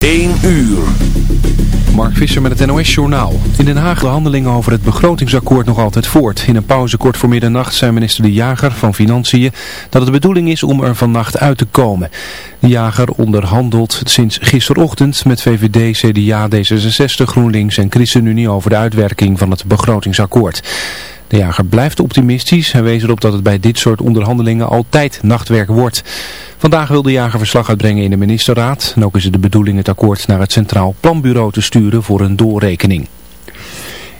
1 uur. Mark Visser met het NOS-journaal. In Den Haag de handelingen over het begrotingsakkoord nog altijd voort. In een pauze kort voor middernacht zei minister De Jager van Financiën dat het de bedoeling is om er vannacht uit te komen. De Jager onderhandelt sinds gisterochtend met VVD, CDA, D66, GroenLinks en ChristenUnie over de uitwerking van het begrotingsakkoord. De jager blijft optimistisch en wees erop dat het bij dit soort onderhandelingen altijd nachtwerk wordt. Vandaag wil de jager verslag uitbrengen in de ministerraad. En ook is het de bedoeling het akkoord naar het Centraal Planbureau te sturen voor een doorrekening.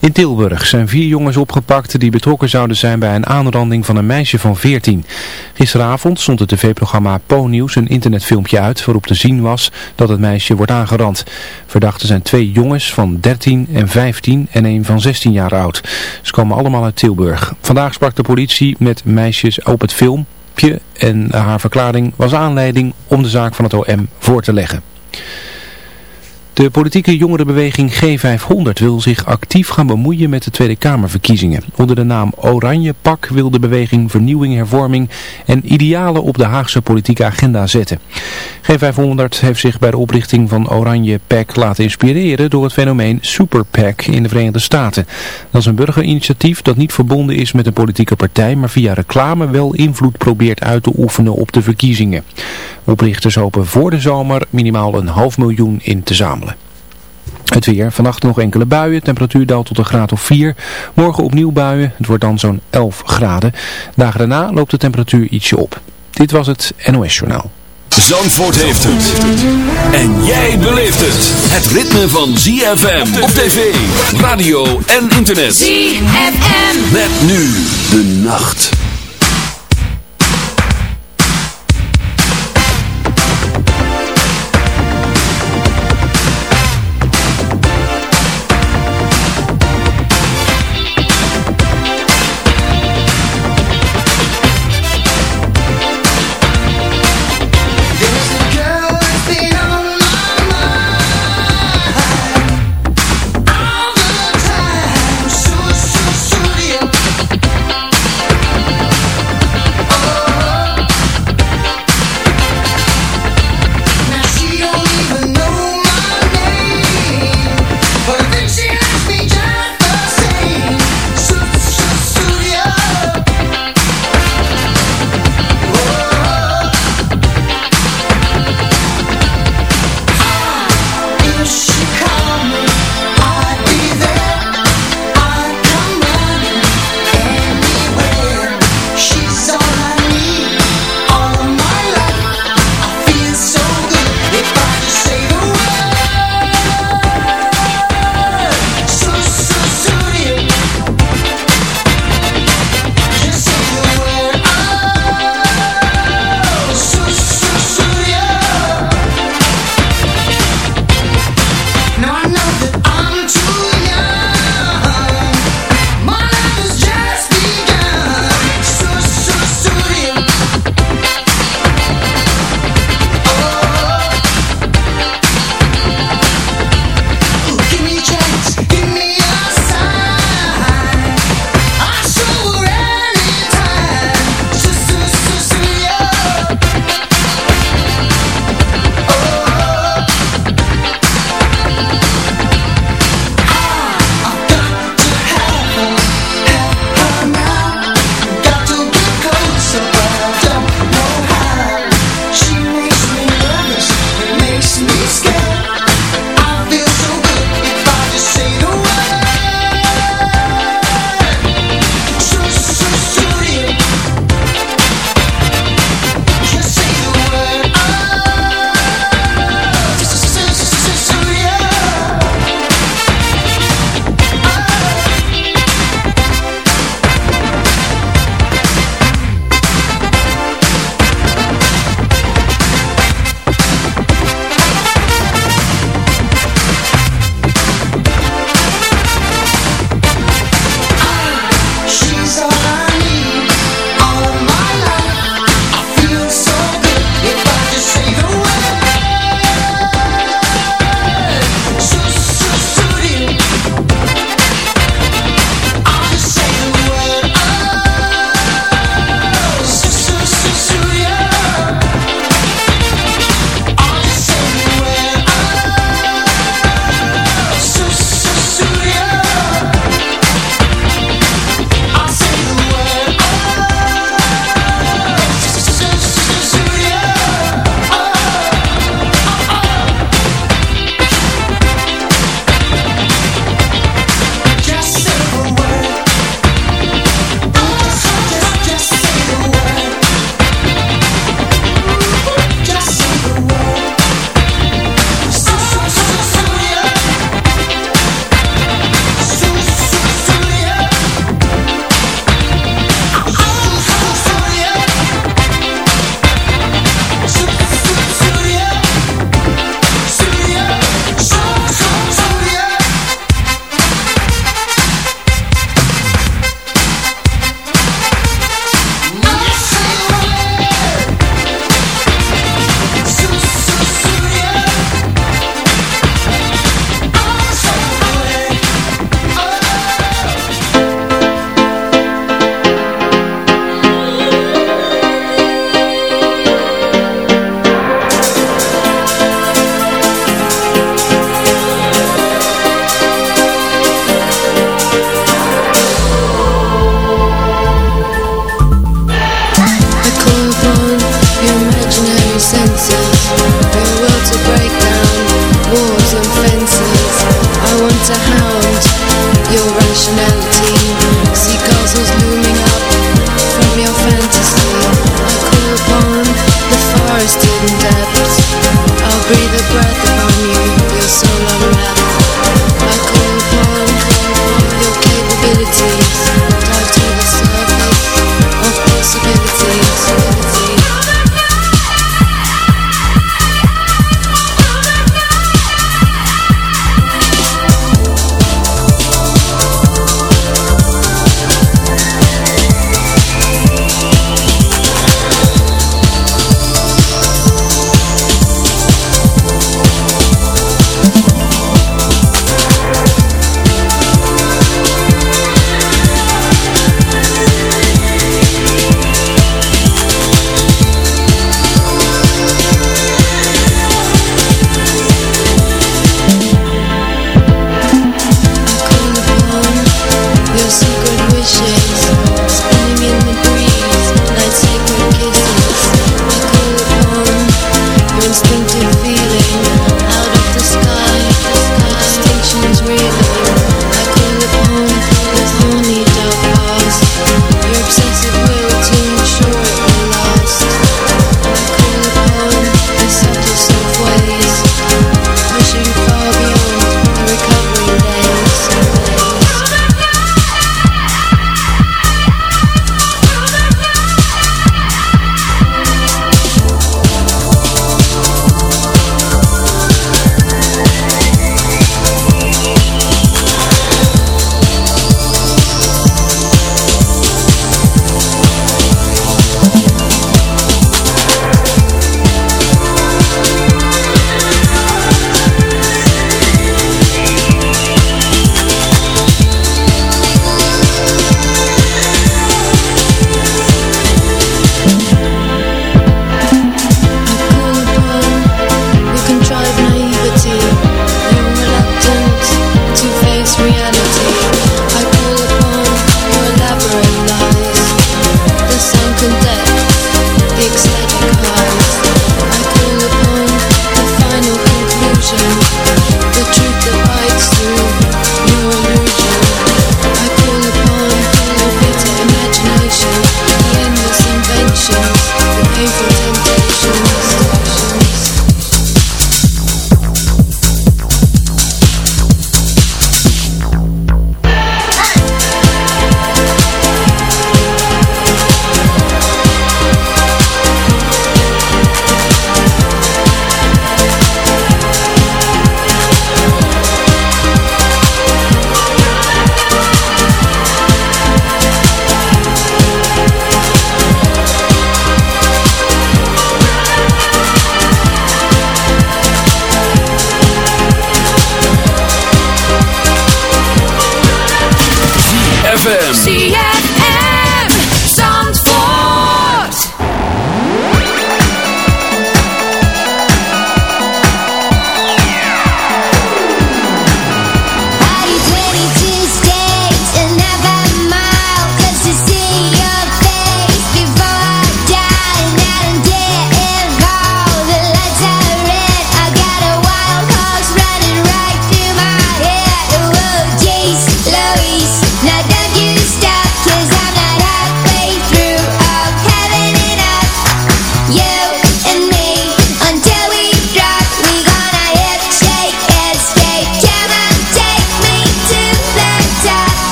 In Tilburg zijn vier jongens opgepakt die betrokken zouden zijn bij een aanranding van een meisje van 14. Gisteravond stond het tv-programma Po-nieuws een internetfilmpje uit waarop te zien was dat het meisje wordt aangerand. Verdachten zijn twee jongens van 13 en 15 en een van 16 jaar oud. Ze komen allemaal uit Tilburg. Vandaag sprak de politie met meisjes op het filmpje en haar verklaring was aanleiding om de zaak van het OM voor te leggen. De politieke jongerenbeweging G500 wil zich actief gaan bemoeien met de Tweede Kamerverkiezingen. Onder de naam Oranje Pak wil de beweging vernieuwing, hervorming en idealen op de Haagse politieke agenda zetten. G500 heeft zich bij de oprichting van Oranje Pak laten inspireren door het fenomeen Super PAC in de Verenigde Staten. Dat is een burgerinitiatief dat niet verbonden is met een politieke partij, maar via reclame wel invloed probeert uit te oefenen op de verkiezingen. Oprichters hopen voor de zomer minimaal een half miljoen in te zamelen. Het weer, vannacht nog enkele buien, temperatuur daalt tot een graad of 4. Morgen opnieuw buien, het wordt dan zo'n 11 graden. Dagen daarna loopt de temperatuur ietsje op. Dit was het NOS Journaal. Zandvoort heeft het. En jij beleeft het. Het ritme van ZFM op tv, radio en internet. ZFM. Met nu de nacht.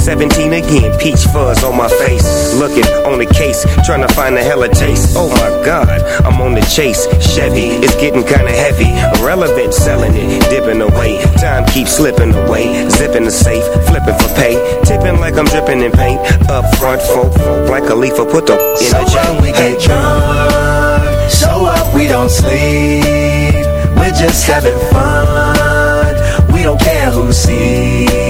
17 again, peach fuzz on my face. Looking on the case, trying to find a hella taste. Oh my god, I'm on the chase. Chevy, it's getting kinda heavy. Irrelevant, selling it, dipping away. Time keeps slipping away. Zipping the safe, flipping for pay. Tipping like I'm dripping in paint. Up front, folk, like a leaf, I put the in a When we get drunk, show up, we don't sleep. We're just having fun. We don't care who sees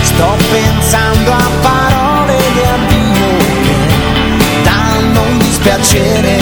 Sto pensando a parole di addio danno un dispiacere,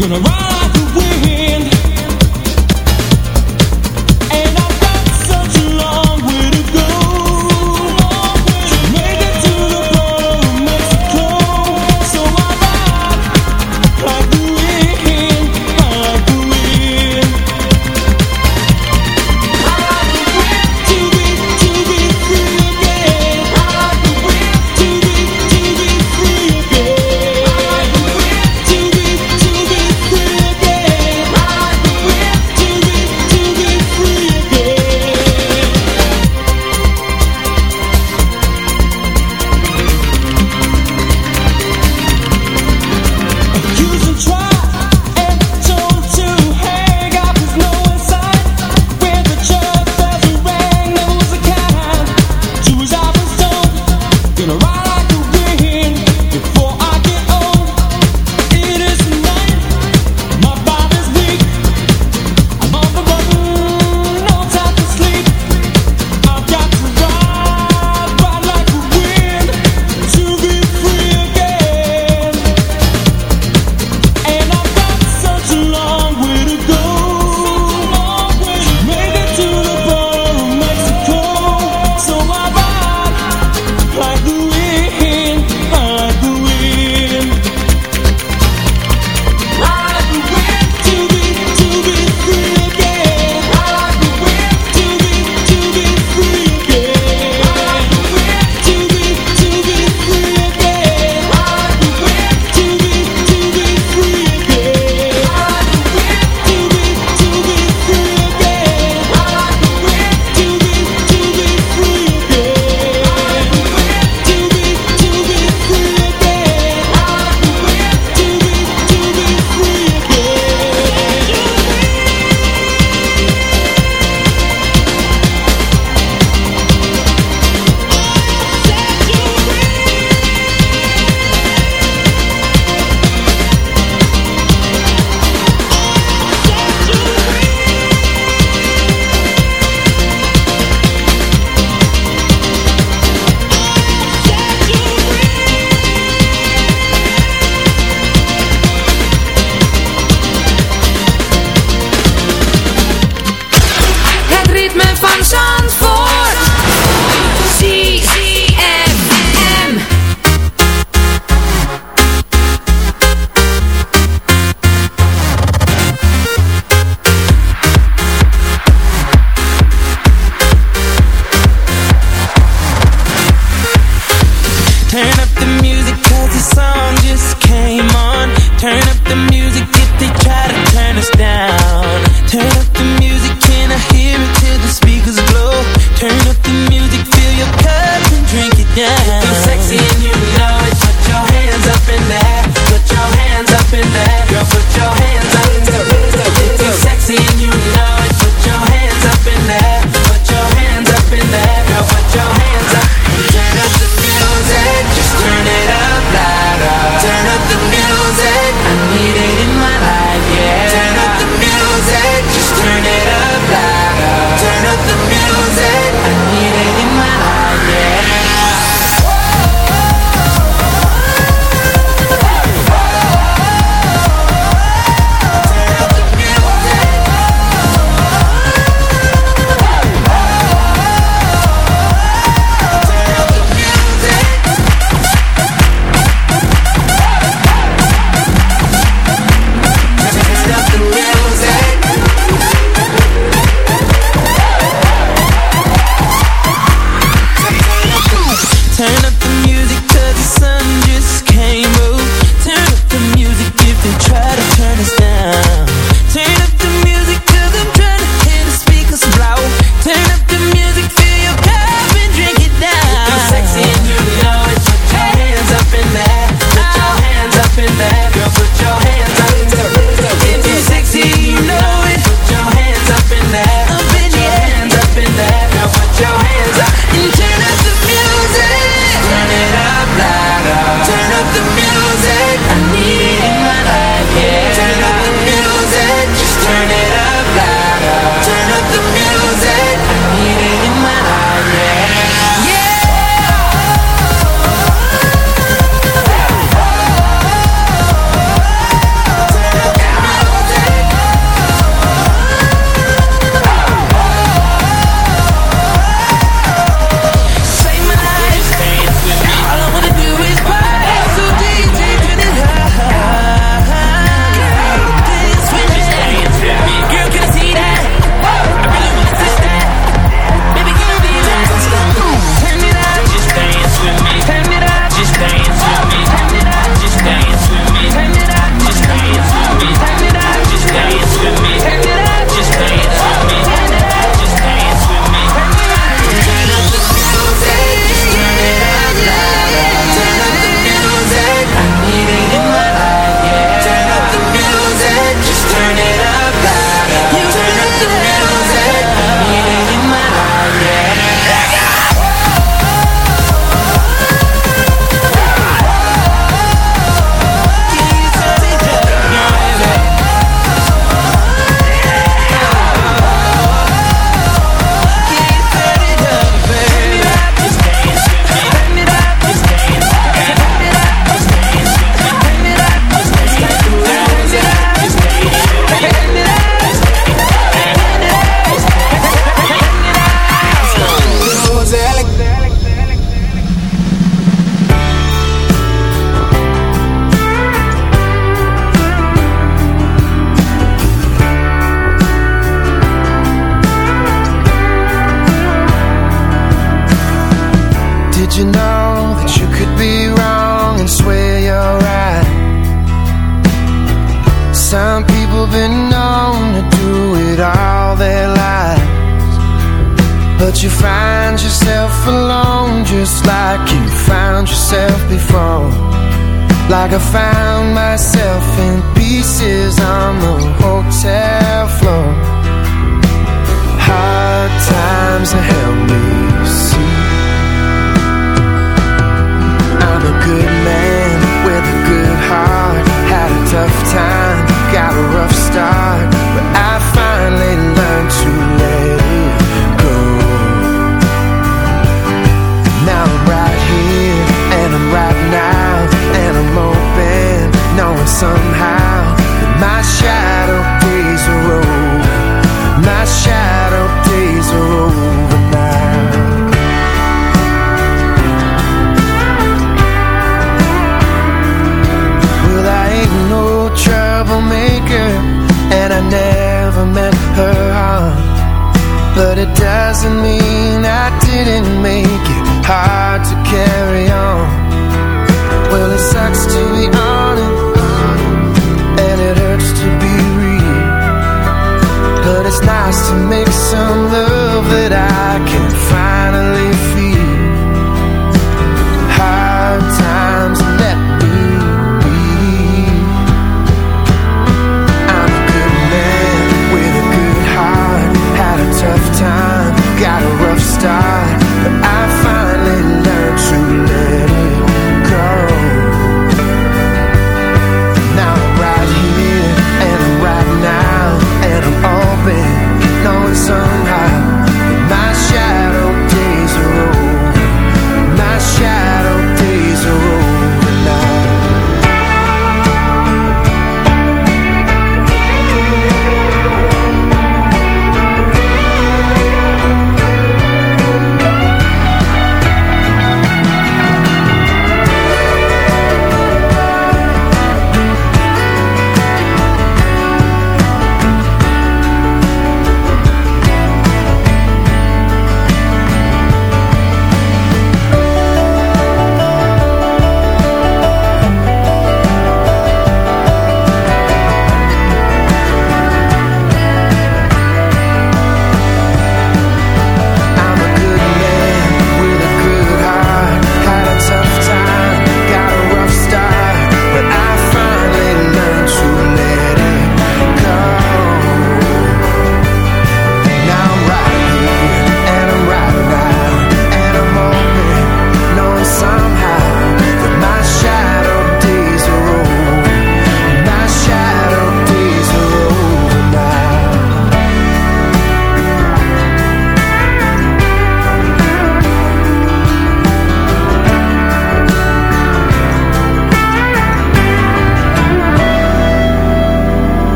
gonna ride.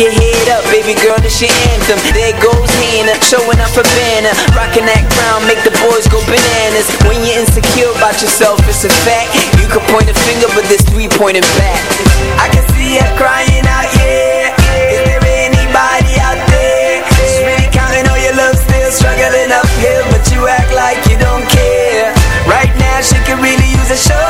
Your head up, baby girl, this your anthem. There goes Hannah, showing up her banner. Rocking that crown, make the boys go bananas. When you're insecure about yourself, it's a fact. You can point a finger, but there's three pointing back. I can see her crying out, yeah. Is there anybody out there? She's really counting on your love, still struggling uphill, but you act like you don't care. Right now, she could really use a shoulder,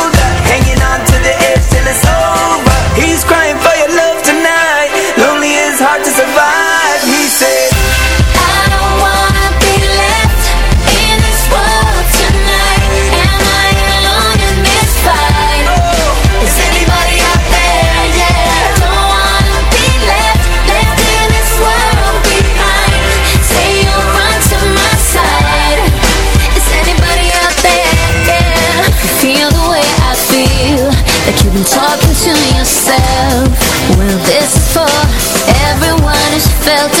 felt